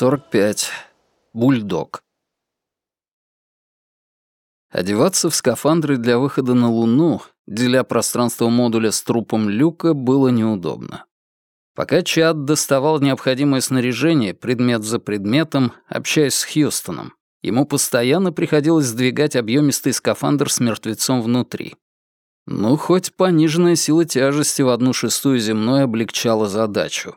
45. Бульдог. Одеваться в скафандры для выхода на Луну, деля пространство модуля с трупом люка, было неудобно. Пока Чад доставал необходимое снаряжение, предмет за предметом, общаясь с Хьюстоном, ему постоянно приходилось сдвигать объемистый скафандр с мертвецом внутри. Ну, хоть пониженная сила тяжести в одну шестую земной облегчала задачу.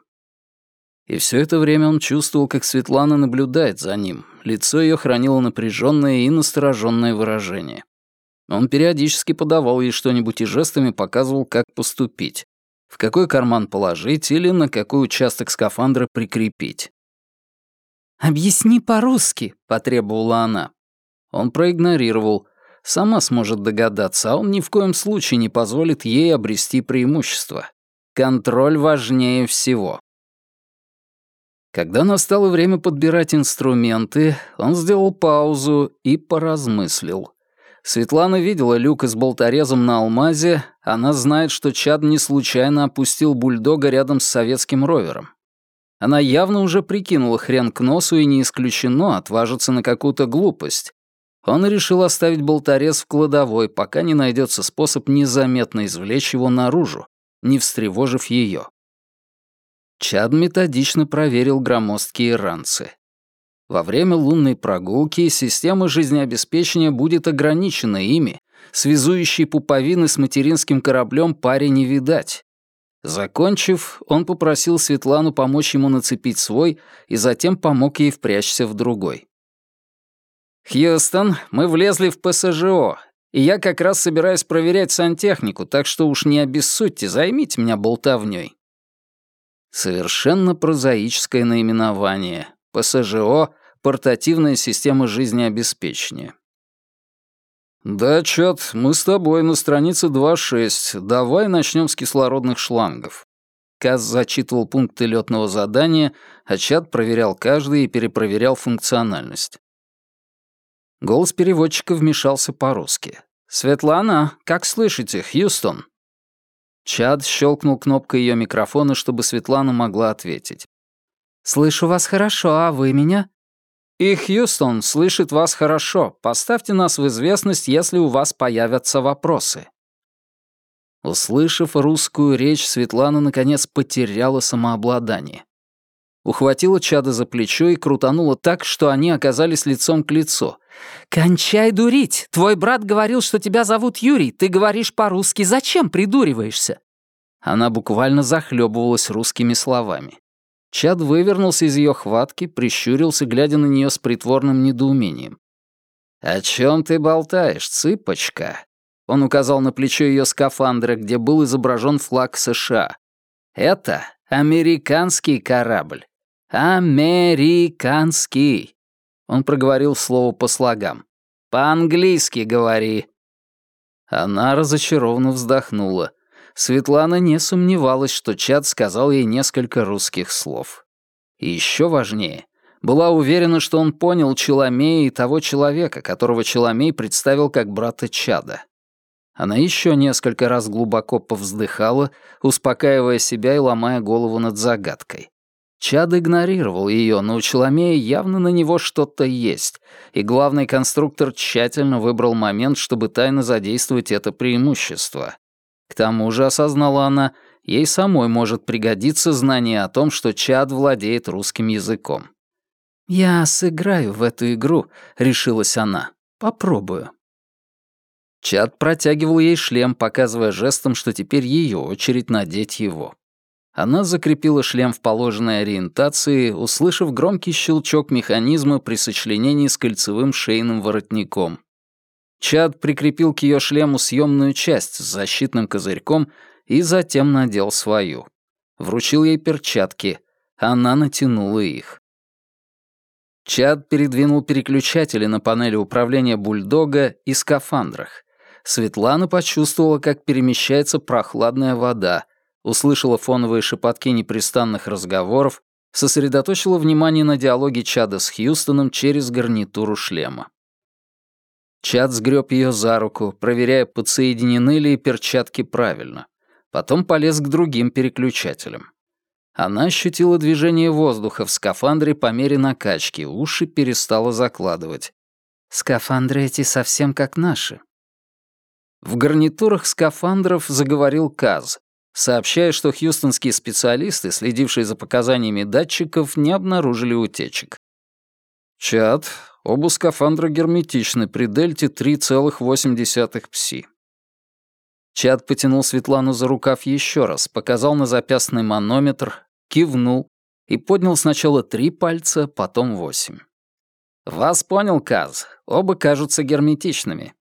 И все это время он чувствовал, как Светлана наблюдает за ним. Лицо ее хранило напряженное и настороженное выражение. Он периодически подавал ей что-нибудь и жестами показывал, как поступить. В какой карман положить или на какой участок скафандра прикрепить. «Объясни по-русски», — потребовала она. Он проигнорировал. Сама сможет догадаться, а он ни в коем случае не позволит ей обрести преимущество. Контроль важнее всего. Когда настало время подбирать инструменты, он сделал паузу и поразмыслил. Светлана видела люк с болторезом на алмазе, она знает, что Чад не случайно опустил бульдога рядом с советским ровером. Она явно уже прикинула хрен к носу и не исключено отважиться на какую-то глупость. Он решил оставить болторез в кладовой, пока не найдется способ незаметно извлечь его наружу, не встревожив ее. Чад методично проверил громоздкие ранцы. Во время лунной прогулки система жизнеобеспечения будет ограничена ими, связующей пуповины с материнским кораблем паре не видать. Закончив, он попросил Светлану помочь ему нацепить свой и затем помог ей впрячься в другой. «Хьюстон, мы влезли в ПСЖО, и я как раз собираюсь проверять сантехнику, так что уж не обессудьте, займите меня болтовнёй». Совершенно прозаическое наименование. ПСЖО — портативная система жизнеобеспечения. «Да, Чат, мы с тобой на странице 2.6. Давай начнем с кислородных шлангов». Каз зачитывал пункты летного задания, а Чат проверял каждый и перепроверял функциональность. Голос переводчика вмешался по-русски. «Светлана, как слышите, Хьюстон?» Чад щелкнул кнопкой ее микрофона, чтобы Светлана могла ответить. «Слышу вас хорошо, а вы меня?» «И Хьюстон слышит вас хорошо. Поставьте нас в известность, если у вас появятся вопросы». Услышав русскую речь, Светлана наконец потеряла самообладание. Ухватила Чада за плечо и крутанула так, что они оказались лицом к лицу. «Кончай дурить! Твой брат говорил, что тебя зовут Юрий. Ты говоришь по-русски. Зачем придуриваешься?» Она буквально захлебывалась русскими словами. Чад вывернулся из ее хватки, прищурился, глядя на нее с притворным недоумением. «О чем ты болтаешь, цыпочка?» Он указал на плечо ее скафандра, где был изображен флаг США. «Это американский корабль. «Американский!» Он проговорил слово по слогам. «По-английски говори!» Она разочарованно вздохнула. Светлана не сомневалась, что Чад сказал ей несколько русских слов. И еще важнее, была уверена, что он понял Челомея и того человека, которого Челомей представил как брата Чада. Она еще несколько раз глубоко повздыхала, успокаивая себя и ломая голову над загадкой. Чад игнорировал ее, но у Челомея явно на него что-то есть, и главный конструктор тщательно выбрал момент, чтобы тайно задействовать это преимущество. К тому же, осознала она, ей самой может пригодиться знание о том, что Чад владеет русским языком. «Я сыграю в эту игру», — решилась она. «Попробую». Чад протягивал ей шлем, показывая жестом, что теперь ее очередь надеть его. Она закрепила шлем в положенной ориентации, услышав громкий щелчок механизма при сочленении с кольцевым шейным воротником. Чад прикрепил к ее шлему съемную часть с защитным козырьком и затем надел свою. Вручил ей перчатки. Она натянула их. Чад передвинул переключатели на панели управления бульдога и скафандрах. Светлана почувствовала, как перемещается прохладная вода — услышала фоновые шепотки непрестанных разговоров, сосредоточила внимание на диалоге Чада с Хьюстоном через гарнитуру шлема. Чад сгреб ее за руку, проверяя, подсоединены ли перчатки правильно. Потом полез к другим переключателям. Она ощутила движение воздуха в скафандре по мере накачки, уши перестала закладывать. «Скафандры эти совсем как наши». В гарнитурах скафандров заговорил Каз, сообщая, что хьюстонские специалисты, следившие за показаниями датчиков, не обнаружили утечек. Чат, оба скафандра герметичны при дельте 3,8 пси. Чат потянул Светлану за рукав еще раз, показал на запястный манометр, кивнул и поднял сначала три пальца, потом восемь. «Вас понял, Каз. Оба кажутся герметичными».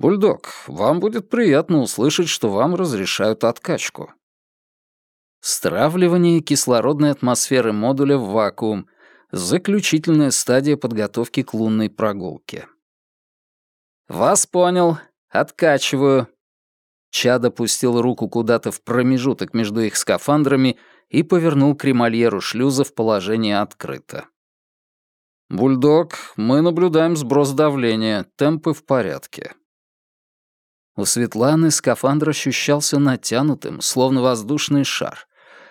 «Бульдог, вам будет приятно услышать, что вам разрешают откачку». Стравливание кислородной атмосферы модуля в вакуум — заключительная стадия подготовки к лунной прогулке. «Вас понял. Откачиваю», Чад опустил руку куда-то в промежуток между их скафандрами и повернул кремольеру шлюза в положение открыто. «Бульдог, мы наблюдаем сброс давления, темпы в порядке». У Светланы скафандр ощущался натянутым, словно воздушный шар.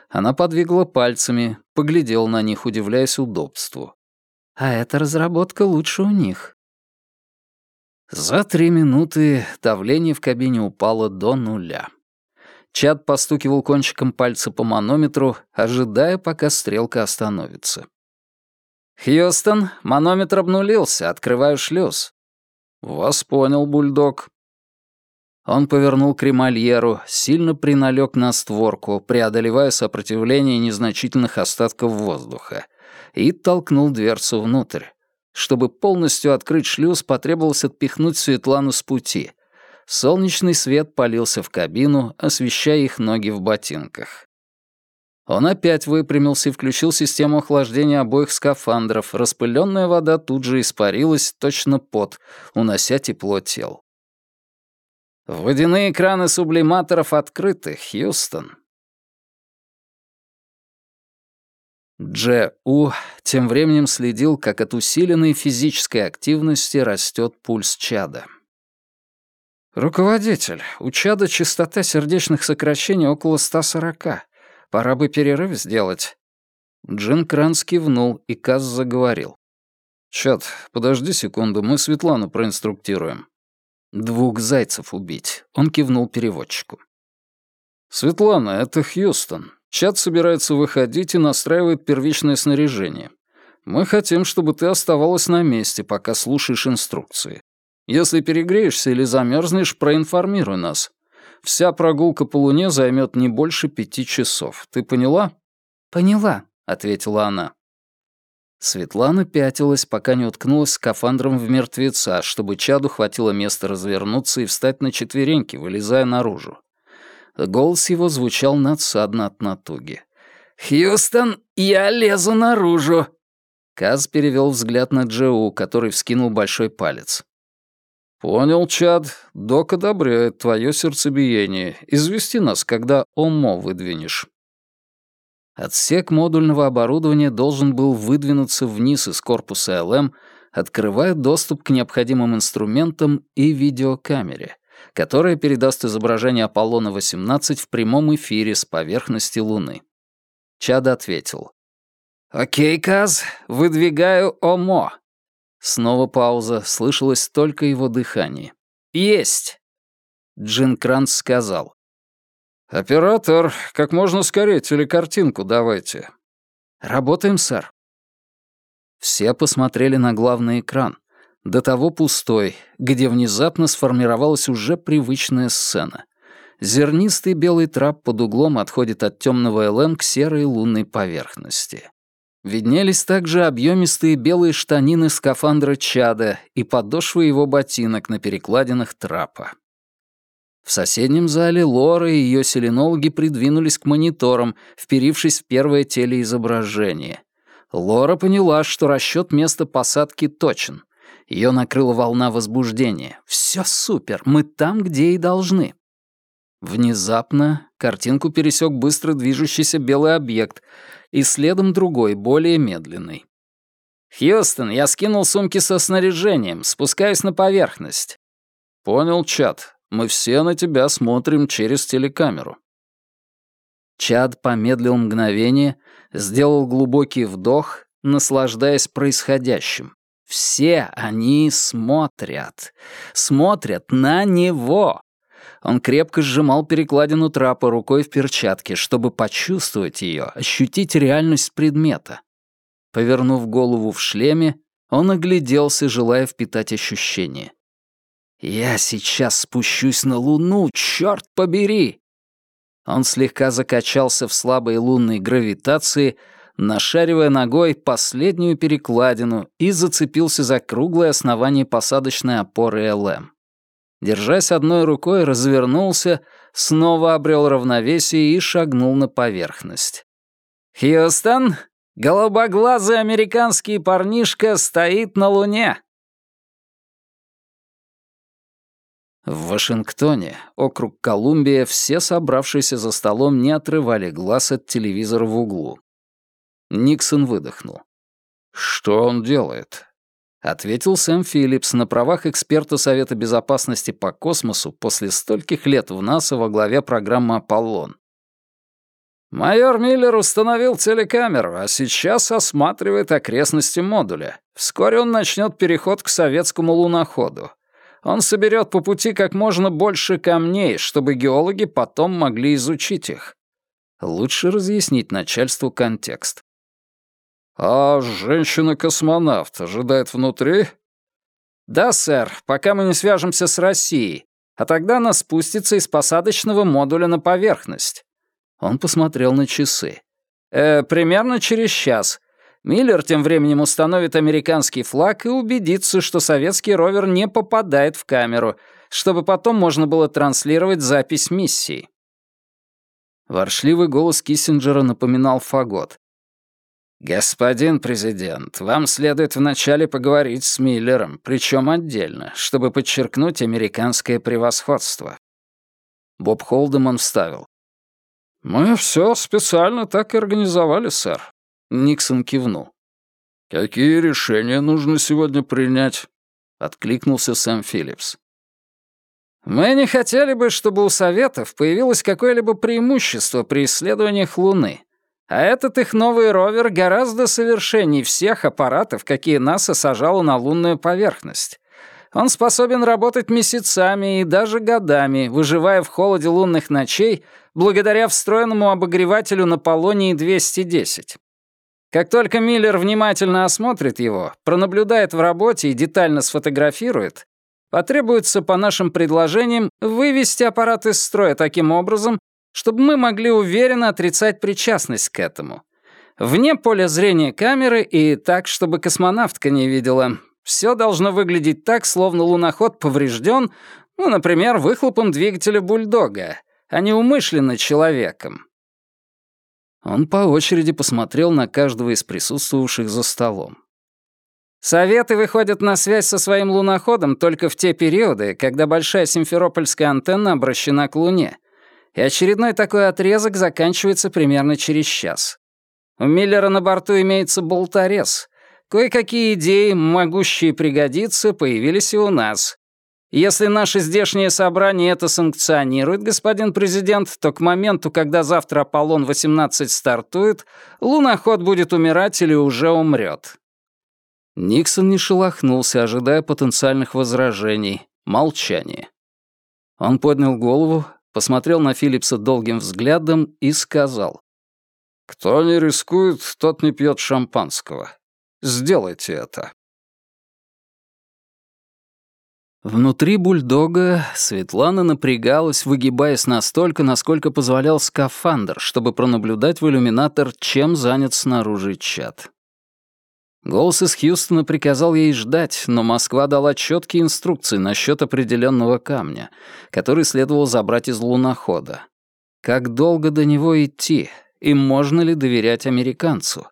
Она подвигала пальцами, поглядела на них, удивляясь удобству. «А эта разработка лучше у них», за три минуты давление в кабине упало до нуля. Чад постукивал кончиком пальца по манометру, ожидая, пока стрелка остановится. «Хьюстон, манометр обнулился, открываю шлюз». «Вас понял, бульдог». Он повернул кремальеру, сильно приналег на створку, преодолевая сопротивление незначительных остатков воздуха, и толкнул дверцу внутрь. Чтобы полностью открыть шлюз, потребовалось отпихнуть Светлану с пути. Солнечный свет полился в кабину, освещая их ноги в ботинках. Он опять выпрямился и включил систему охлаждения обоих скафандров. Распыленная вода тут же испарилась, точно пот, унося тепло тел. «Водяные краны сублиматоров открыты, Хьюстон», Дже У тем временем следил, как от усиленной физической активности растет пульс чада. «Руководитель, у чада частота сердечных сокращений около 140. Пора бы перерыв сделать». Джин Кранс кивнул, и Каз заговорил. «Чад, подожди секунду, мы Светлану проинструктируем». «Двух зайцев убить», — он кивнул переводчику. «Светлана, это Хьюстон. Чат собирается выходить и настраивает первичное снаряжение. Мы хотим, чтобы ты оставалась на месте, пока слушаешь инструкции. Если перегреешься или замерзнешь, проинформируй нас. Вся прогулка по Луне займет не больше пяти часов. Ты поняла?» «Поняла», — ответила она. Светлана пятилась, пока не уткнулась скафандром в мертвеца, чтобы чаду хватило места развернуться и встать на четвереньки, вылезая наружу. Голос его звучал надсадно от натуги. «Хьюстон, я лезу наружу!» Каз перевел взгляд на Джоу, который вскинул большой палец. «Понял, Чад. Док одобряет твое сердцебиение. Извести нас, когда ОМО выдвинешь». Отсек модульного оборудования должен был выдвинуться вниз из корпуса ЛМ, открывая доступ к необходимым инструментам и видеокамере которая передаст изображение Аполлона-18 в прямом эфире с поверхности Луны. Чад ответил. «Окей, Каз, выдвигаю ОМО». Снова пауза, слышалось только его дыхание. «Есть!» Джин Кранц сказал. «Оператор, как можно скорее телекартинку давайте». «Работаем, сэр». Все посмотрели на главный экран до того пустой, где внезапно сформировалась уже привычная сцена. Зернистый белый трап под углом отходит от темного ЛМ к серой лунной поверхности. Виднелись также объемистые белые штанины скафандра Чада и подошвы его ботинок на перекладинах трапа. В соседнем зале Лора и ее селенологи придвинулись к мониторам, вперившись в первое телеизображение. Лора поняла, что расчет места посадки точен. Ее накрыла волна возбуждения. «Все супер, мы там, где и должны». Внезапно картинку пересек быстро движущийся белый объект, и следом другой, более медленный. «Хьюстон, я скинул сумки со снаряжением, спускаюсь на поверхность». «Понял, чат. Мы все на тебя смотрим через телекамеру». Чад помедлил мгновение, сделал глубокий вдох, наслаждаясь происходящим. Все они смотрят. Смотрят на него. Он крепко сжимал перекладину трапа рукой в перчатке, чтобы почувствовать ее, ощутить реальность предмета. Повернув голову в шлеме, он огляделся, желая впитать ощущение. «Я сейчас спущусь на Луну, черт побери!» Он слегка закачался в слабой лунной гравитации, нашаривая ногой последнюю перекладину и зацепился за круглое основание посадочной опоры ЛМ. Держась одной рукой, развернулся, снова обрел равновесие и шагнул на поверхность. «Хьюстон, голубоглазый американский парнишка стоит на Луне!» В Вашингтоне, округ Колумбия, все собравшиеся за столом не отрывали глаз от телевизора в углу. Никсон выдохнул. «Что он делает?» Ответил Сэм Филлипс на правах эксперта Совета Безопасности по космосу после стольких лет в НАСА во главе программы «Аполлон». Майор Миллер установил телекамеру, а сейчас осматривает окрестности модуля. Вскоре он начнет переход к советскому луноходу. Он соберет по пути как можно больше камней, чтобы геологи потом могли изучить их. Лучше разъяснить начальству контекст. «А женщина-космонавт ожидает внутри?» «Да, сэр, пока мы не свяжемся с Россией, а тогда она спустится из посадочного модуля на поверхность». Он посмотрел на часы. «Э, примерно через час. Миллер тем временем установит американский флаг и убедится, что советский ровер не попадает в камеру, чтобы потом можно было транслировать запись миссии». Воршливый голос Киссинджера напоминал фагот. «Господин президент, вам следует вначале поговорить с Миллером, причем отдельно, чтобы подчеркнуть американское превосходство». Боб Холдеман вставил. «Мы все специально так и организовали, сэр». Никсон кивнул. «Какие решения нужно сегодня принять?» — откликнулся Сэм Филлипс. «Мы не хотели бы, чтобы у Советов появилось какое-либо преимущество при исследованиях Луны», а этот их новый ровер гораздо совершенней всех аппаратов, какие НАСА сажало на лунную поверхность. Он способен работать месяцами и даже годами, выживая в холоде лунных ночей, благодаря встроенному обогревателю на Полонии-210. Как только Миллер внимательно осмотрит его, пронаблюдает в работе и детально сфотографирует, потребуется, по нашим предложениям, вывести аппарат из строя таким образом, чтобы мы могли уверенно отрицать причастность к этому. Вне поля зрения камеры и так, чтобы космонавтка не видела. Все должно выглядеть так, словно луноход поврежден, ну, например, выхлопом двигателя бульдога, а не умышленно человеком. Он по очереди посмотрел на каждого из присутствовавших за столом. Советы выходят на связь со своим луноходом только в те периоды, когда большая симферопольская антенна обращена к Луне — и очередной такой отрезок заканчивается примерно через час. У Миллера на борту имеется болторез. Кое-какие идеи, могущие пригодиться, появились и у нас. Если наше здешнее собрание это санкционирует, господин президент, то к моменту, когда завтра Аполлон-18 стартует, луноход будет умирать или уже умрет. Никсон не шелохнулся, ожидая потенциальных возражений. Молчание. Он поднял голову, посмотрел на Филлипса долгим взглядом и сказал. «Кто не рискует, тот не пьет шампанского. Сделайте это». Внутри бульдога Светлана напрягалась, выгибаясь настолько, насколько позволял скафандр, чтобы пронаблюдать в иллюминатор, чем занят снаружи чат. Голос из Хьюстона приказал ей ждать, но Москва дала четкие инструкции насчет определенного камня, который следовало забрать из лунохода. Как долго до него идти, и можно ли доверять американцу?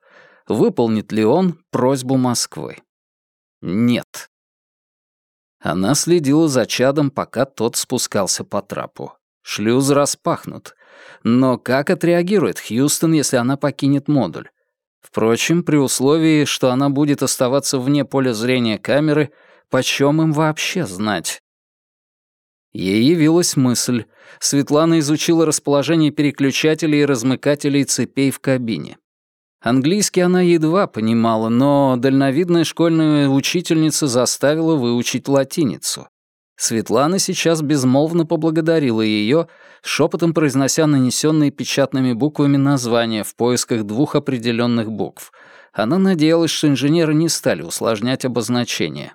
Выполнит ли он просьбу Москвы? Нет. Она следила за чадом, пока тот спускался по трапу. Шлюз распахнут. Но как отреагирует Хьюстон, если она покинет модуль? Впрочем, при условии, что она будет оставаться вне поля зрения камеры, почем им вообще знать? Ей явилась мысль. Светлана изучила расположение переключателей и размыкателей цепей в кабине. Английский она едва понимала, но дальновидная школьная учительница заставила выучить латиницу. Светлана сейчас безмолвно поблагодарила ее, шепотом произнося нанесенные печатными буквами названия в поисках двух определенных букв. Она надеялась, что инженеры не стали усложнять обозначение.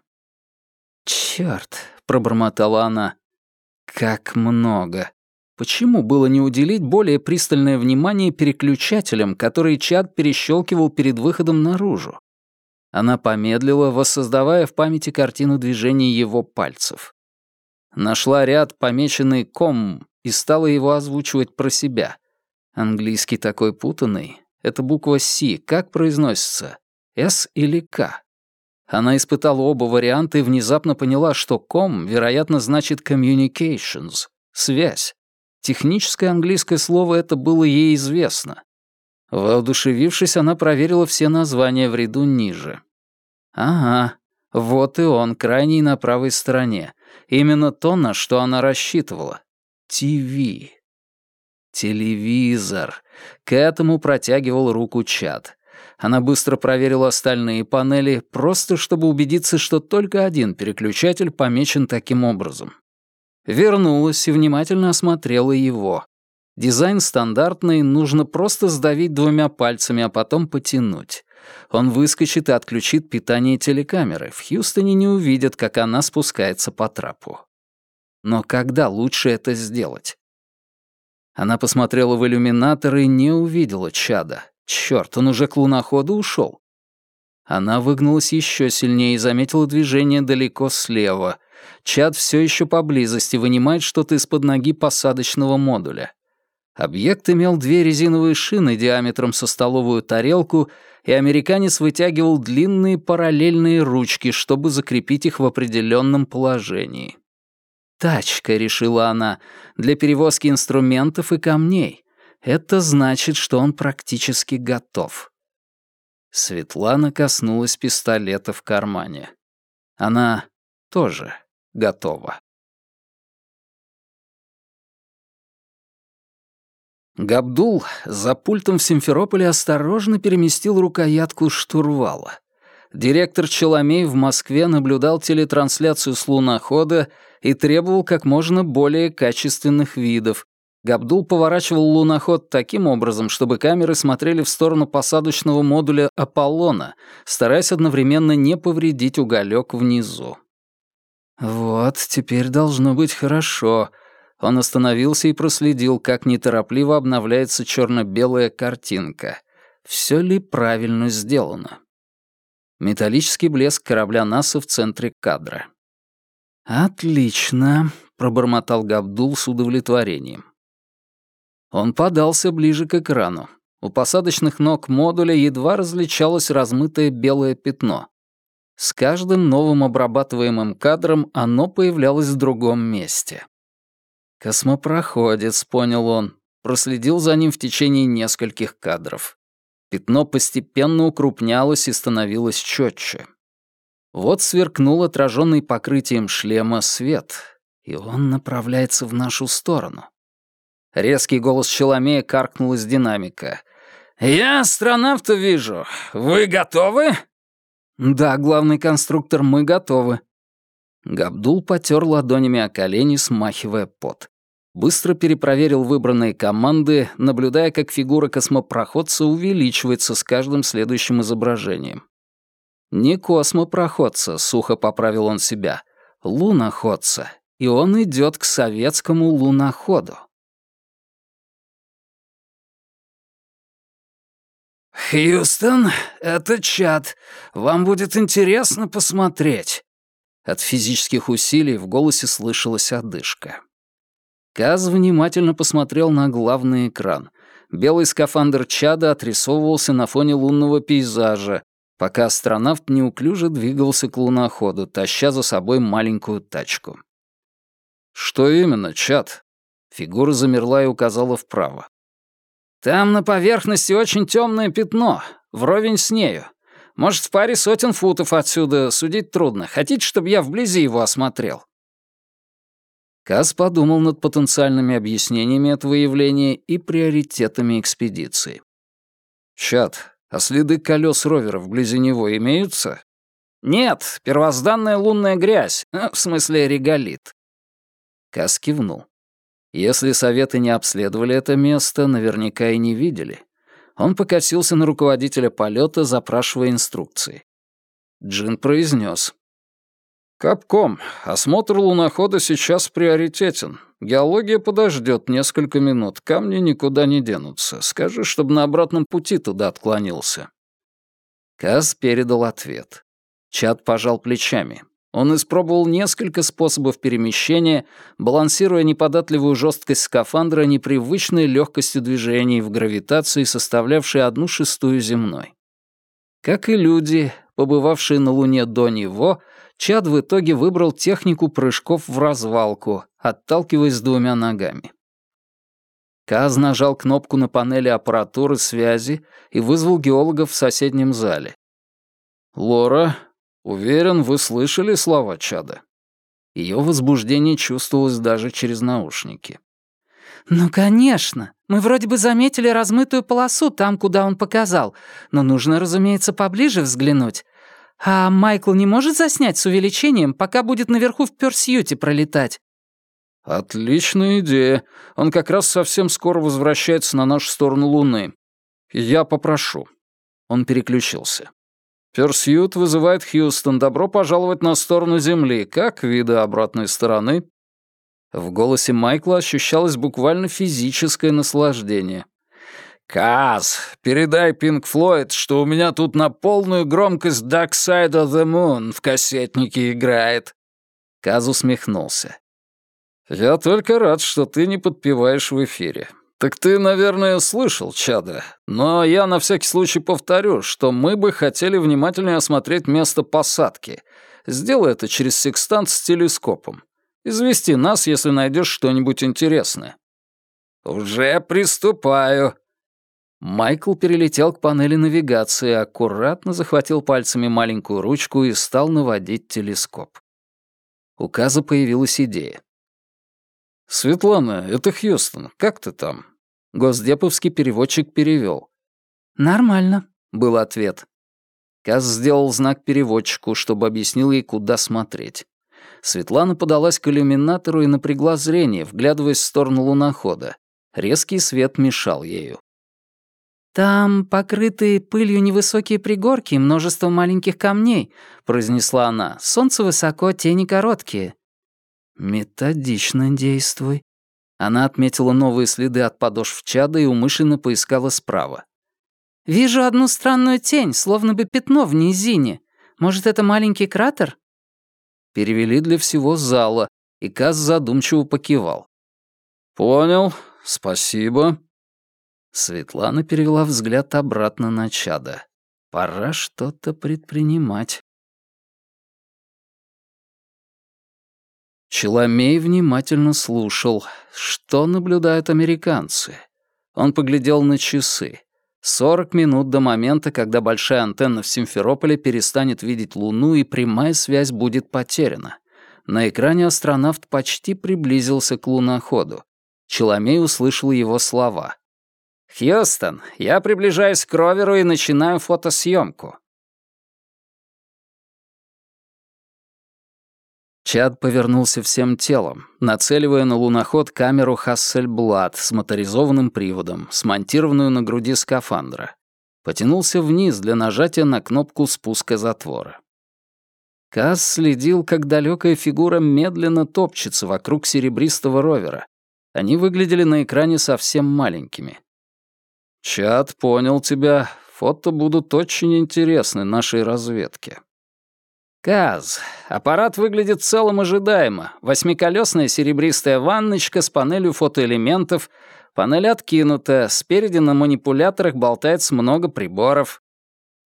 «Чёрт», — пробормотала она, — «как много». Почему было не уделить более пристальное внимание переключателям, которые Чад перещелкивал перед выходом наружу? Она помедлила, воссоздавая в памяти картину движения его пальцев. Нашла ряд, помеченный «ком», и стала его озвучивать про себя. Английский такой путанный. Это буква «С», как произносится? «С» или «К»? Она испытала оба варианта и внезапно поняла, что «ком», вероятно, значит «communications» — «связь». Техническое английское слово это было ей известно. Воодушевившись, она проверила все названия в ряду ниже. Ага, вот и он, крайний на правой стороне. Именно то, на что она рассчитывала. ТВ. Телевизор. К этому протягивал руку Чад. Она быстро проверила остальные панели, просто чтобы убедиться, что только один переключатель помечен таким образом. Вернулась и внимательно осмотрела его. Дизайн стандартный, нужно просто сдавить двумя пальцами, а потом потянуть. Он выскочит и отключит питание телекамеры. В Хьюстоне не увидят, как она спускается по трапу. Но когда лучше это сделать? Она посмотрела в иллюминатор и не увидела чада. Чёрт, он уже к луноходу ушел. Она выгнулась еще сильнее и заметила движение далеко слева. Чад все еще поблизости, вынимает что-то из-под ноги посадочного модуля. Объект имел две резиновые шины диаметром со столовую тарелку, и американец вытягивал длинные параллельные ручки, чтобы закрепить их в определенном положении. «Тачка», — решила она, — «для перевозки инструментов и камней. Это значит, что он практически готов». Светлана коснулась пистолета в кармане. Она тоже готова. Габдул за пультом в Симферополе осторожно переместил рукоятку штурвала. Директор Челомей в Москве наблюдал телетрансляцию с лунохода и требовал как можно более качественных видов. Габдул поворачивал луноход таким образом, чтобы камеры смотрели в сторону посадочного модуля «Аполлона», стараясь одновременно не повредить уголек внизу. «Вот, теперь должно быть хорошо», он остановился и проследил, как неторопливо обновляется черно-белая картинка. Все ли правильно сделано? Металлический блеск корабля НАСА в центре кадра. «Отлично», — пробормотал Габдул с удовлетворением. Он подался ближе к экрану. У посадочных ног модуля едва различалось размытое белое пятно. С каждым новым обрабатываемым кадром оно появлялось в другом месте. «Космопроходец», — понял он. Проследил за ним в течение нескольких кадров. Пятно постепенно укрупнялось и становилось четче. Вот сверкнул отраженный покрытием шлема свет, и он направляется в нашу сторону. Резкий голос Челомея каркнул из динамика. «Я астронавта вижу. Вы готовы?» «Да, главный конструктор, мы готовы». Габдул потер ладонями о колени, смахивая пот. Быстро перепроверил выбранные команды, наблюдая, как фигура космопроходца увеличивается с каждым следующим изображением. «Не космопроходца», — сухо поправил он себя, — «луноходца, и он идет к советскому луноходу». «Хьюстон, это чат. Вам будет интересно посмотреть». От физических усилий в голосе слышалась одышка. Каз внимательно посмотрел на главный экран. Белый скафандр Чада отрисовывался на фоне лунного пейзажа, пока астронавт неуклюже двигался к луноходу, таща за собой маленькую тачку. «Что именно, Чад?» Фигура замерла и указала вправо. «Там на поверхности очень темное пятно, вровень с нею. Может, в паре сотен футов отсюда судить трудно. Хотите, чтобы я вблизи его осмотрел?» Кас подумал над потенциальными объяснениями этого явления и приоритетами экспедиции. «Чат, а следы колес ровера вблизи него имеются?» «Нет, первозданная лунная грязь, в смысле реголит». Кас кивнул. Если советы не обследовали это место, наверняка и не видели. Он покосился на руководителя полета, запрашивая инструкции. Джин произнес. «Капком, осмотр лунохода сейчас приоритетен. Геология подождет несколько минут, камни никуда не денутся. Скажи, чтобы на обратном пути туда отклонился». Каз передал ответ. Чат пожал плечами. Он испробовал несколько способов перемещения, балансируя неподатливую жесткость скафандра непривычной легкостью движений в гравитации, составлявшей одну шестую земной. Как и люди, побывавшие на Луне до него, Чад в итоге выбрал технику прыжков в развалку, отталкиваясь двумя ногами. Каз нажал кнопку на панели аппаратуры связи и вызвал геологов в соседнем зале. «Лора, Уверен, вы слышали слова Чада. Ее возбуждение чувствовалось даже через наушники. «Ну, конечно. Мы вроде бы заметили размытую полосу там, куда он показал, но нужно, разумеется, поближе взглянуть. А Майкл не может заснять с увеличением, пока будет наверху в Пёрсьюте пролетать?» «Отличная идея. Он как раз совсем скоро возвращается на нашу сторону Луны. Я попрошу». Он переключился. Персьют вызывает Хьюстон. Добро пожаловать на сторону Земли. Как виды обратной стороны?» В голосе Майкла ощущалось буквально физическое наслаждение. «Каз, передай Пинк Флойд, что у меня тут на полную громкость Dark Side of the Moon в кассетнике играет». Каз усмехнулся. «Я только рад, что ты не подпеваешь в эфире. «Так ты, наверное, слышал, Чада. Но я на всякий случай повторю, что мы бы хотели внимательнее осмотреть место посадки. Сделай это через секстант с телескопом. Извести нас, если найдешь что-нибудь интересное». «Уже приступаю». Майкл перелетел к панели навигации, аккуратно захватил пальцами маленькую ручку и стал наводить телескоп. У Каза появилась идея. «Светлана, это Хьюстон. Как ты там? Госдеповский переводчик перевел. «Нормально», — был ответ. Каз сделал знак переводчику, чтобы объяснил ей, куда смотреть. Светлана подалась к иллюминатору и напрягла зрение, вглядываясь в сторону лунохода. Резкий свет мешал ею. «Там покрытые пылью невысокие пригорки и множество маленьких камней», — произнесла она. «Солнце высоко, тени короткие». «Методично действуй», она отметила новые следы от подошв чада и умышленно поискала справа. «Вижу одну странную тень, словно бы пятно в низине. Может, это маленький кратер?» Перевели для всего зала, и Каз задумчиво покивал. «Понял, спасибо». Светлана перевела взгляд обратно на чада. «Пора что-то предпринимать». Челомей внимательно слушал, что наблюдают американцы. Он поглядел на часы. Сорок минут до момента, когда большая антенна в Симферополе перестанет видеть Луну и прямая связь будет потеряна. На экране астронавт почти приблизился к луноходу. Челомей услышал его слова. «Хьюстон, я приближаюсь к роверу и начинаю фотосъемку. Чад повернулся всем телом, нацеливая на луноход камеру Хассельблад с моторизованным приводом, смонтированную на груди скафандра. Потянулся вниз для нажатия на кнопку спуска затвора. Касс следил, как далекая фигура медленно топчется вокруг серебристого ровера. Они выглядели на экране совсем маленькими. «Чад, понял тебя. Фото будут очень интересны нашей разведке», «Каз, аппарат выглядит целым ожидаемо. Восьмиколесная серебристая ванночка с панелью фотоэлементов, панель откинута, спереди на манипуляторах болтается много приборов».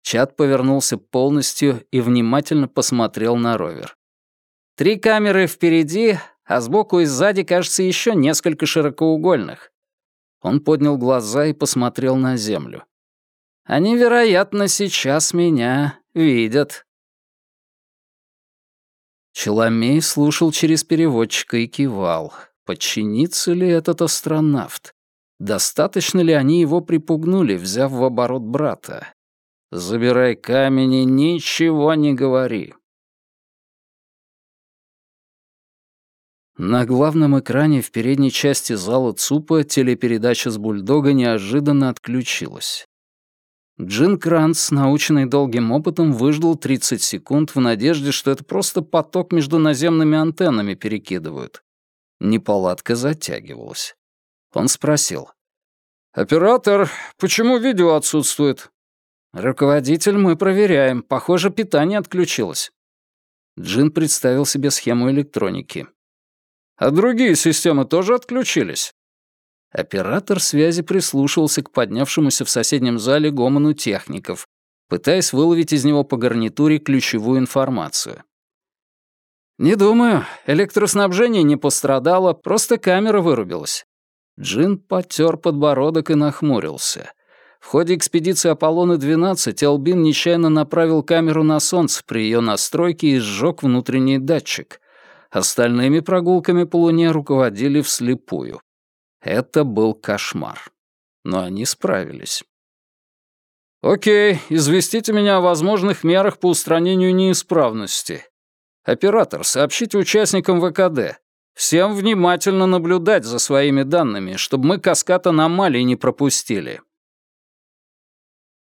Чат повернулся полностью и внимательно посмотрел на ровер. «Три камеры впереди, а сбоку и сзади, кажется, еще несколько широкоугольных». Он поднял глаза и посмотрел на землю. «Они, вероятно, сейчас меня видят». Челомей слушал через переводчика и кивал. Подчинится ли этот астронавт? Достаточно ли они его припугнули, взяв в оборот брата? Забирай камень и ничего не говори. На главном экране в передней части зала ЦУПа телепередача с бульдога неожиданно отключилась. Джин Кранц, наученный долгим опытом, выждал 30 секунд в надежде, что это просто поток между наземными антеннами перекидывают. Неполадка затягивалась. Он спросил. «Оператор, почему видео отсутствует?» «Руководитель, мы проверяем. Похоже, питание отключилось». Джин представил себе схему электроники. «А другие системы тоже отключились?» Оператор связи прислушивался к поднявшемуся в соседнем зале гомону техников, пытаясь выловить из него по гарнитуре ключевую информацию. «Не думаю. Электроснабжение не пострадало, просто камера вырубилась». Джин потер подбородок и нахмурился. В ходе экспедиции Аполлона-12 Элбин нечаянно направил камеру на Солнце при ее настройке и сжег внутренний датчик. Остальными прогулками по Луне руководили вслепую. Это был кошмар. Но они справились. «Окей, известите меня о возможных мерах по устранению неисправности. Оператор, сообщите участникам ВКД. Всем внимательно наблюдать за своими данными, чтобы мы каскад аномалий не пропустили».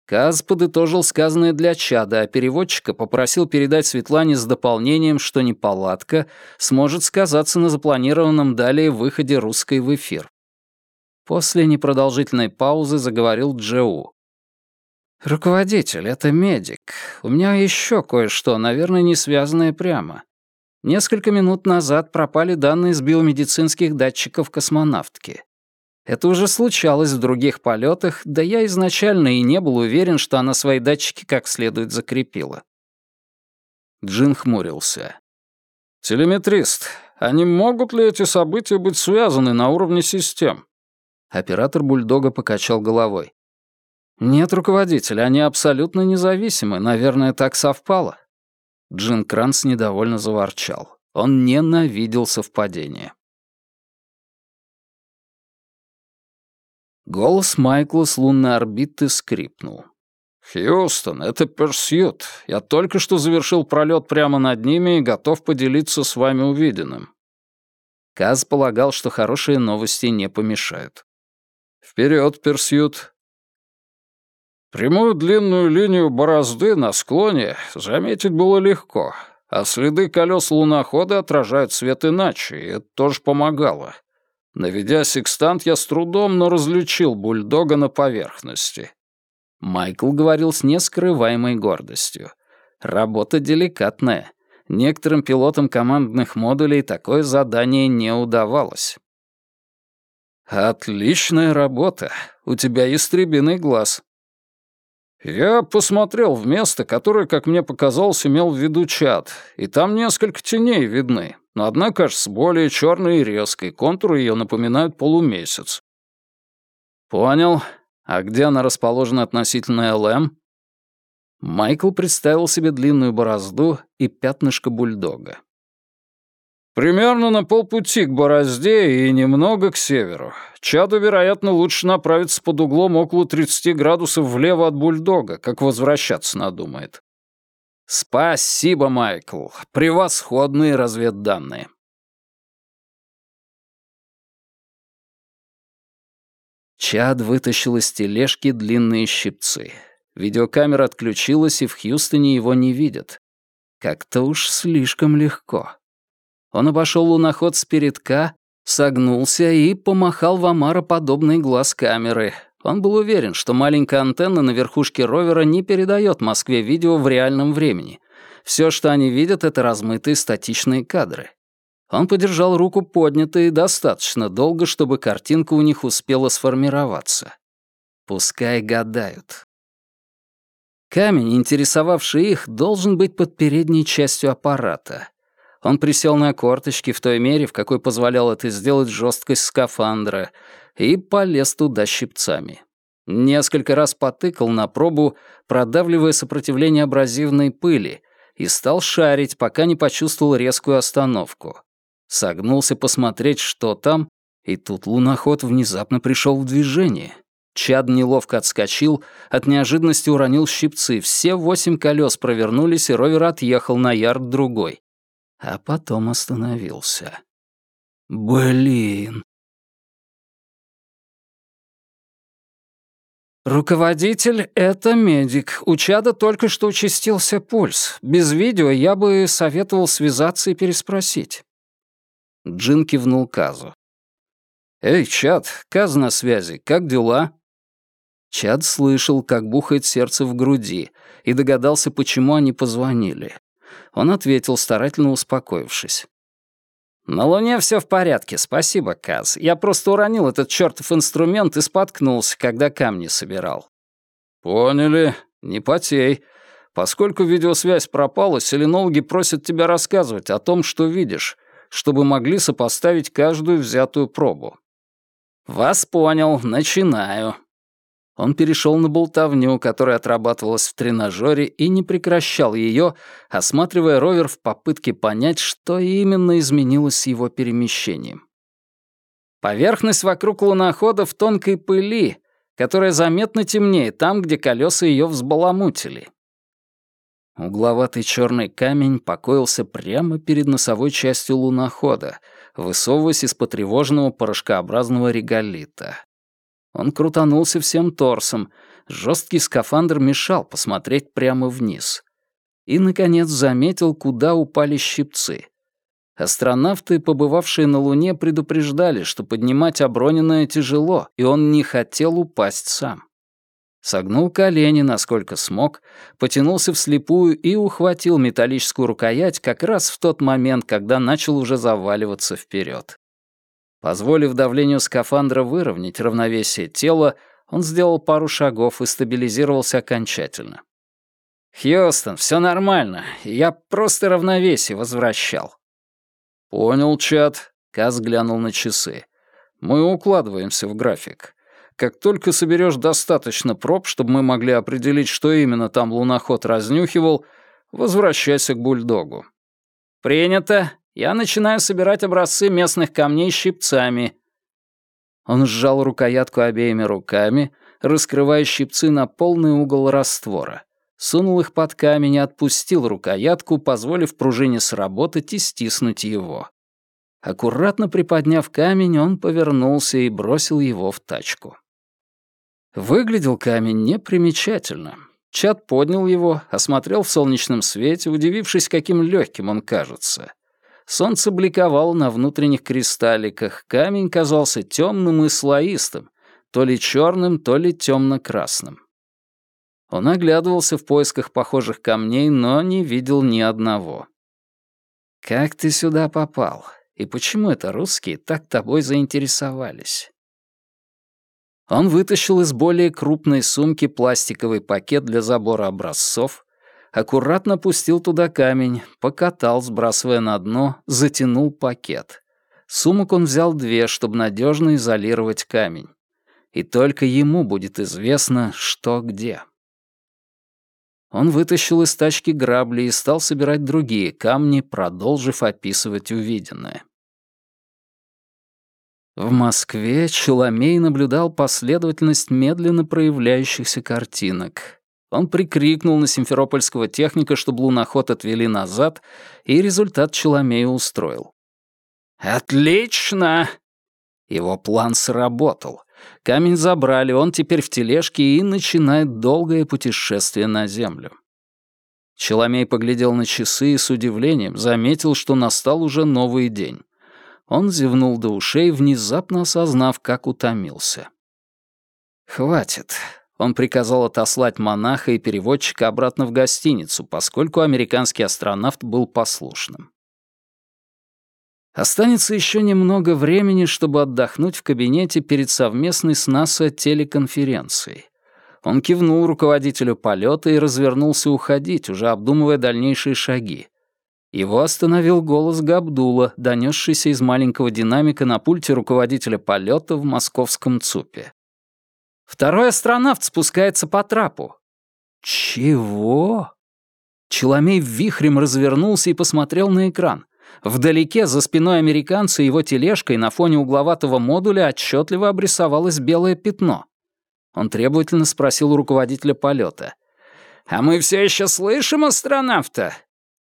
Каз подытожил сказанное для чада, а переводчика попросил передать Светлане с дополнением, что неполадка сможет сказаться на запланированном далее выходе русской в эфир. После непродолжительной паузы заговорил Джоу. «Руководитель, это медик. У меня еще кое-что, наверное, не связанное прямо. Несколько минут назад пропали данные с биомедицинских датчиков космонавтки. Это уже случалось в других полетах, да я изначально и не был уверен, что она свои датчики как следует закрепила. Джин хмурился. «Телеметрист, а не могут ли эти события быть связаны на уровне систем?» Оператор бульдога покачал головой. «Нет, руководитель, они абсолютно независимы. Наверное, так совпало». Джин Кранс недовольно заворчал. Он ненавидел совпадение. Голос Майкла с лунной орбиты скрипнул. «Хьюстон, это Персьют. Я только что завершил пролет прямо над ними и готов поделиться с вами увиденным». Каз полагал, что хорошие новости не помешают. Вперед, Персьют. Прямую длинную линию борозды на склоне заметить было легко, а следы колес лунохода отражают свет иначе, и это тоже помогало. Наведя секстант, я с трудом, но различил бульдога на поверхности. Майкл говорил с нескрываемой гордостью. Работа деликатная. Некоторым пилотам командных модулей такое задание не удавалось. «Отличная работа. У тебя истребиный глаз». «Я посмотрел в место, которое, как мне показалось, имел в виду чат, и там несколько теней видны, но одна кажется более черной и резкой, контуры ее напоминают полумесяц». «Понял. А где она расположена относительно ЛМ?» Майкл представил себе длинную борозду и пятнышко бульдога. Примерно на полпути к борозде и немного к северу. Чаду, вероятно, лучше направиться под углом около 30 градусов влево от бульдога, как возвращаться надумает. Спасибо, Майкл. Превосходные разведданные. Чад вытащил из тележки длинные щипцы. Видеокамера отключилась, и в Хьюстоне его не видят. Как-то уж слишком легко. Он обошел луноход спередка, согнулся и помахал в Амара подобный глаз камеры. Он был уверен, что маленькая антенна на верхушке ровера не передает Москве видео в реальном времени. Все, что они видят, это размытые статичные кадры. Он подержал руку поднятой достаточно долго, чтобы картинка у них успела сформироваться. Пускай гадают. Камень, интересовавший их, должен быть под передней частью аппарата. Он присел на корточки в той мере, в какой позволял это сделать жесткость скафандра, и полез туда щипцами. Несколько раз потыкал на пробу, продавливая сопротивление абразивной пыли, и стал шарить, пока не почувствовал резкую остановку. Согнулся посмотреть, что там, и тут луноход внезапно пришел в движение. Чад неловко отскочил, от неожиданности уронил щипцы, все восемь колес провернулись, и ровер отъехал на ярд другой. А потом остановился. Блин. «Руководитель — это медик. У Чада только что участился пульс. Без видео я бы советовал связаться и переспросить». Джин кивнул Казу. «Эй, Чад, Каз на связи. Как дела?» Чад слышал, как бухает сердце в груди, и догадался, почему они позвонили. Он ответил, старательно успокоившись. «На Луне все в порядке, спасибо, Каз. Я просто уронил этот чертов инструмент и споткнулся, когда камни собирал». «Поняли. Не потей. Поскольку видеосвязь пропала, селенологи просят тебя рассказывать о том, что видишь, чтобы могли сопоставить каждую взятую пробу». «Вас понял. Начинаю», он перешел на болтовню, которая отрабатывалась в тренажере, и не прекращал ее, осматривая ровер в попытке понять, что именно изменилось с его перемещением. Поверхность вокруг лунохода в тонкой пыли, которая заметно темнее там, где колеса ее взбаламутили. Угловатый черный камень покоился прямо перед носовой частью лунохода, высовываясь из потревоженного порошкообразного реголита. Он крутанулся всем торсом. Жесткий скафандр мешал посмотреть прямо вниз. И, наконец, заметил, куда упали щипцы. Астронавты, побывавшие на Луне, предупреждали, что поднимать оброненное тяжело, и он не хотел упасть сам. Согнул колени, насколько смог, потянулся вслепую и ухватил металлическую рукоять как раз в тот момент, когда начал уже заваливаться вперед. Позволив давлению скафандра выровнять равновесие тела, он сделал пару шагов и стабилизировался окончательно. «Хьюстон, все нормально. Я просто равновесие возвращал». «Понял, чат», — Каз глянул на часы. «Мы укладываемся в график. Как только соберешь достаточно проб, чтобы мы могли определить, что именно там луноход разнюхивал, возвращайся к бульдогу». «Принято. Я начинаю собирать образцы местных камней щипцами». Он сжал рукоятку обеими руками, раскрывая щипцы на полный угол раствора. Сунул их под камень и отпустил рукоятку, позволив пружине сработать и стиснуть его. Аккуратно приподняв камень, он повернулся и бросил его в тачку. Выглядел камень непримечательно. Чат поднял его, осмотрел в солнечном свете, удивившись, каким легким он кажется — Солнце бликовало на внутренних кристалликах, камень казался темным и слоистым, то ли черным, то ли темно-красным. Он оглядывался в поисках похожих камней, но не видел ни одного. «Как ты сюда попал? И почему это русские так тобой заинтересовались?» Он вытащил из более крупной сумки пластиковый пакет для забора образцов, аккуратно пустил туда камень, покатал, сбрасывая на дно, затянул пакет. Сумок он взял две, чтобы надежно изолировать камень. И только ему будет известно, что где. Он вытащил из тачки грабли и стал собирать другие камни, продолжив описывать увиденное. В Москве Челомей наблюдал последовательность медленно проявляющихся картинок. Он прикрикнул на симферопольского техника, чтобы луноход отвели назад, и результат Челомея устроил. «Отлично!» Его план сработал. Камень забрали, он теперь в тележке и начинает долгое путешествие на Землю. Челомей поглядел на часы и с удивлением заметил, что настал уже новый день. Он зевнул до ушей, внезапно осознав, как утомился. «Хватит. Он приказал отослать монаха и переводчика обратно в гостиницу, поскольку американский астронавт был послушным. Останется еще немного времени, чтобы отдохнуть в кабинете перед совместной с НАСА телеконференцией. Он кивнул руководителю полета и развернулся уходить, уже обдумывая дальнейшие шаги. Его остановил голос Габдула, донесшийся из маленького динамика на пульте руководителя полета в московском ЦУПе. Второй астронавт спускается по трапу». «Чего?» Челомей вихрем развернулся и посмотрел на экран. Вдалеке, за спиной американца и его тележкой, на фоне угловатого модуля отчетливо обрисовалось белое пятно. Он требовательно спросил у руководителя полета. «А мы все еще слышим астронавта?»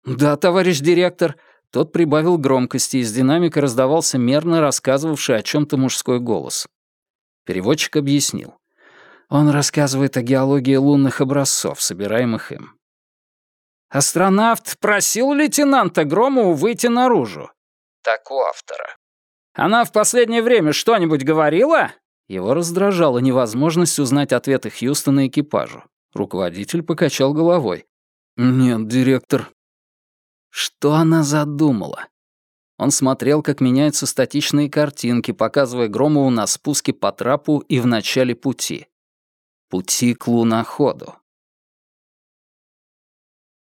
«Да, товарищ директор». Тот прибавил громкости, из динамика раздавался мерно рассказывавший о чем-то мужской голос. Переводчик объяснил. Он рассказывает о геологии лунных образцов, собираемых им. Астронавт просил лейтенанта Громову выйти наружу. Так у автора. Она в последнее время что-нибудь говорила? Его раздражала невозможность узнать ответы Хьюстона экипажу. Руководитель покачал головой. «Нет, директор». Что она задумала? Он смотрел, как меняются статичные картинки, показывая Громову на спуске по трапу и в начале пути. Пути к луноходу.